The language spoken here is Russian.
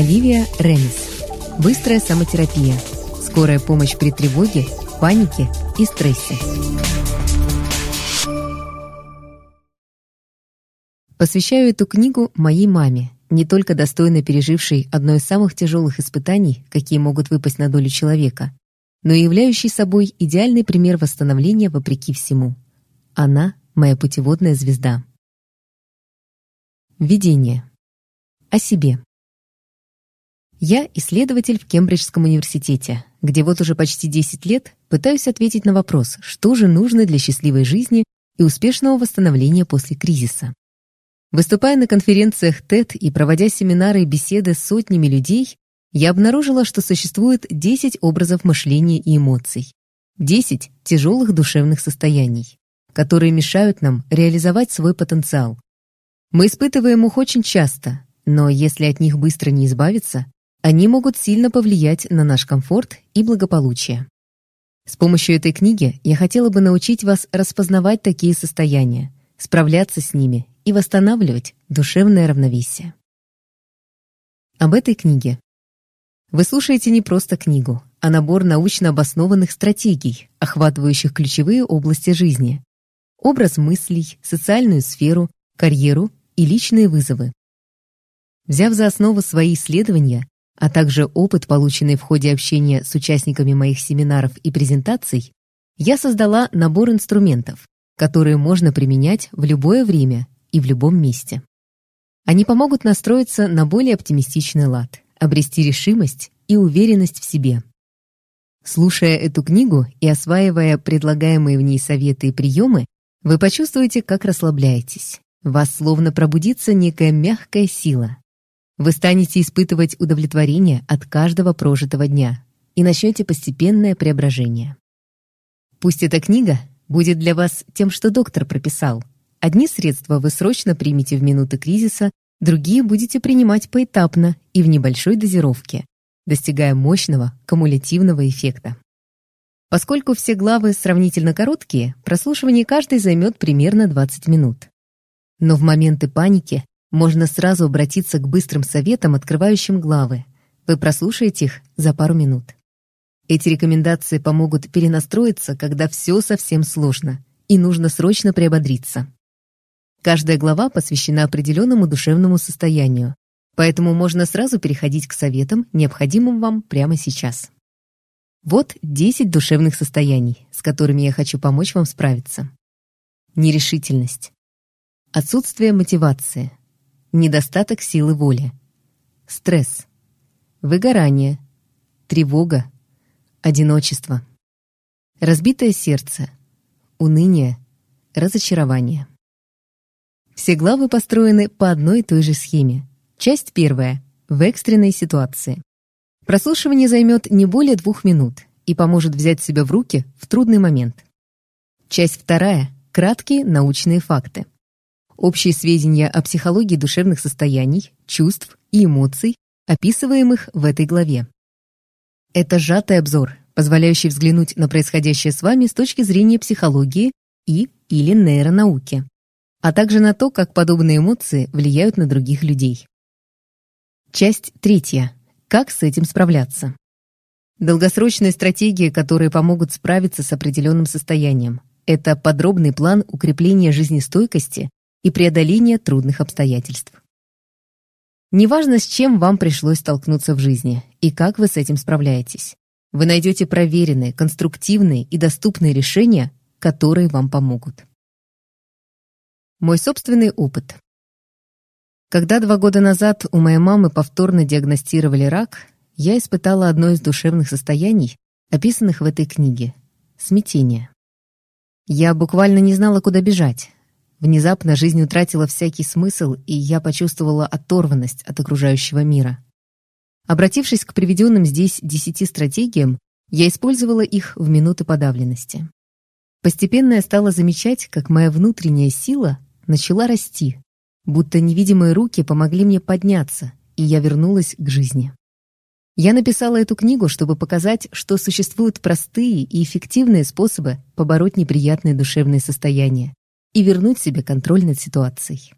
Оливия Ремис. Быстрая самотерапия. Скорая помощь при тревоге, панике и стрессе. Посвящаю эту книгу моей маме, не только достойно пережившей одно из самых тяжелых испытаний, какие могут выпасть на долю человека, но и являющей собой идеальный пример восстановления вопреки всему. Она — моя путеводная звезда. Введение. О себе. Я исследователь в Кембриджском университете, где вот уже почти 10 лет пытаюсь ответить на вопрос, что же нужно для счастливой жизни и успешного восстановления после кризиса. Выступая на конференциях TED и проводя семинары и беседы с сотнями людей, я обнаружила, что существует 10 образов мышления и эмоций, 10 тяжелых душевных состояний, которые мешают нам реализовать свой потенциал. Мы испытываем их очень часто, но если от них быстро не избавиться, они могут сильно повлиять на наш комфорт и благополучие. С помощью этой книги я хотела бы научить вас распознавать такие состояния, справляться с ними и восстанавливать душевное равновесие. Об этой книге. Вы слушаете не просто книгу, а набор научно обоснованных стратегий, охватывающих ключевые области жизни. Образ мыслей, социальную сферу, карьеру и личные вызовы. Взяв за основу свои исследования, а также опыт, полученный в ходе общения с участниками моих семинаров и презентаций, я создала набор инструментов, которые можно применять в любое время и в любом месте. Они помогут настроиться на более оптимистичный лад, обрести решимость и уверенность в себе. Слушая эту книгу и осваивая предлагаемые в ней советы и приемы, вы почувствуете, как расслабляетесь. Вас словно пробудится некая мягкая сила, вы станете испытывать удовлетворение от каждого прожитого дня и начнете постепенное преображение. Пусть эта книга будет для вас тем, что доктор прописал. Одни средства вы срочно примете в минуты кризиса, другие будете принимать поэтапно и в небольшой дозировке, достигая мощного кумулятивного эффекта. Поскольку все главы сравнительно короткие, прослушивание каждой займет примерно 20 минут. Но в моменты паники можно сразу обратиться к быстрым советам, открывающим главы. Вы прослушаете их за пару минут. Эти рекомендации помогут перенастроиться, когда все совсем сложно, и нужно срочно приободриться. Каждая глава посвящена определенному душевному состоянию, поэтому можно сразу переходить к советам, необходимым вам прямо сейчас. Вот 10 душевных состояний, с которыми я хочу помочь вам справиться. Нерешительность. Отсутствие мотивации недостаток силы воли, стресс, выгорание, тревога, одиночество, разбитое сердце, уныние, разочарование. Все главы построены по одной и той же схеме. Часть первая – в экстренной ситуации. Прослушивание займет не более двух минут и поможет взять себя в руки в трудный момент. Часть вторая – краткие научные факты общие сведения о психологии душевных состояний, чувств и эмоций, описываемых в этой главе. Это сжатый обзор, позволяющий взглянуть на происходящее с вами с точки зрения психологии и или нейронауки, а также на то, как подобные эмоции влияют на других людей. Часть третья. Как с этим справляться? Долгосрочные стратегии, которые помогут справиться с определенным состоянием. Это подробный план укрепления жизнестойкости и преодоления трудных обстоятельств. Неважно, с чем вам пришлось столкнуться в жизни и как вы с этим справляетесь. Вы найдете проверенные, конструктивные и доступные решения, которые вам помогут. Мой собственный опыт. Когда два года назад у моей мамы повторно диагностировали рак, я испытала одно из душевных состояний, описанных в этой книге — смятение. Я буквально не знала, куда бежать. Внезапно жизнь утратила всякий смысл, и я почувствовала оторванность от окружающего мира. Обратившись к приведенным здесь десяти стратегиям, я использовала их в минуты подавленности. Постепенно я стала замечать, как моя внутренняя сила начала расти, будто невидимые руки помогли мне подняться, и я вернулась к жизни. Я написала эту книгу, чтобы показать, что существуют простые и эффективные способы побороть неприятные душевные состояния, и вернуть себе контроль над ситуацией.